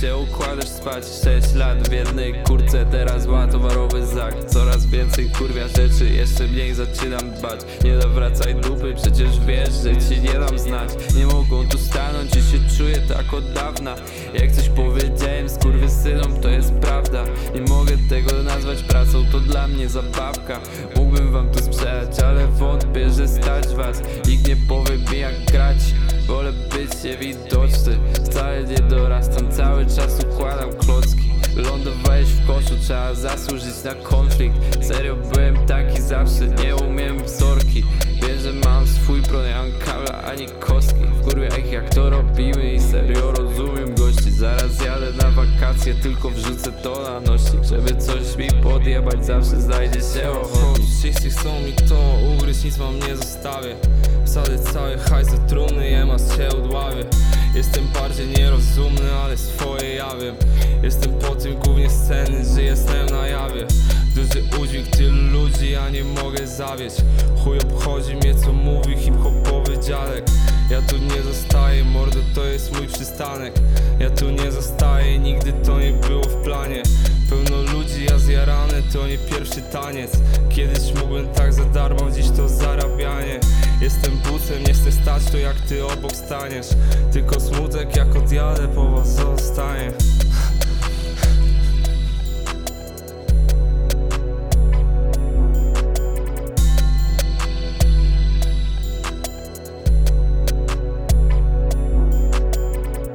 się układasz spać? 6 lat w jednej kurce, teraz ma towarowy zak. Coraz więcej kurwia rzeczy, jeszcze mniej zaczynam dbać. Nie zawracaj dupy, przecież wiesz, że ci nie dam znać. Nie mogą tu stanąć i się czuję tak od dawna. Jak coś powiedziałem synom, to jest prawda. Nie mogę tego nazwać pracą, to dla mnie zabawka. Mógłbym wam to sprzedać, ale wątpię, że stać was. Nikt nie powie mi jak grać Wolę być niewidoczny Wcale nie dorastam, cały czas układam klocki. Lądowałeś w koszu, trzeba zasłużyć na konflikt. Serio byłem taki zawsze, nie umiem wzorki. Wiem, że mam swój broń, nie mam kabla ani kostki. W ich jak to robimy i serio rozumiem gości. Zaraz jadę na wakacje, tylko wrzucę to na nośnik Żeby coś mi podjebać, zawsze znajdzie się ochotnik. Wszyscy chcą mi to ugryźć, nic wam nie zostawię. Wsadzę cały hajs do trumny, Jestem bardziej nierozumny, ale swoje ja wiem. Jestem po tym głównie sceny, żyję snem na jawie. Duży udźwig tylu ludzi, ja nie mogę zawieść. Chuj obchodzi mnie co mówi hip-hopowy dziadek. Ja tu nie zostaję, mordo to jest mój przystanek. Ja tu nie zostaję, nigdy to nie było w planie. Pełno ludzi, ja zjarany, to nie pierwszy taniec. Kiedyś mógłbym stać, to jak ty obok staniesz. Tylko smutek jak odjadę po